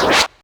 Thank you.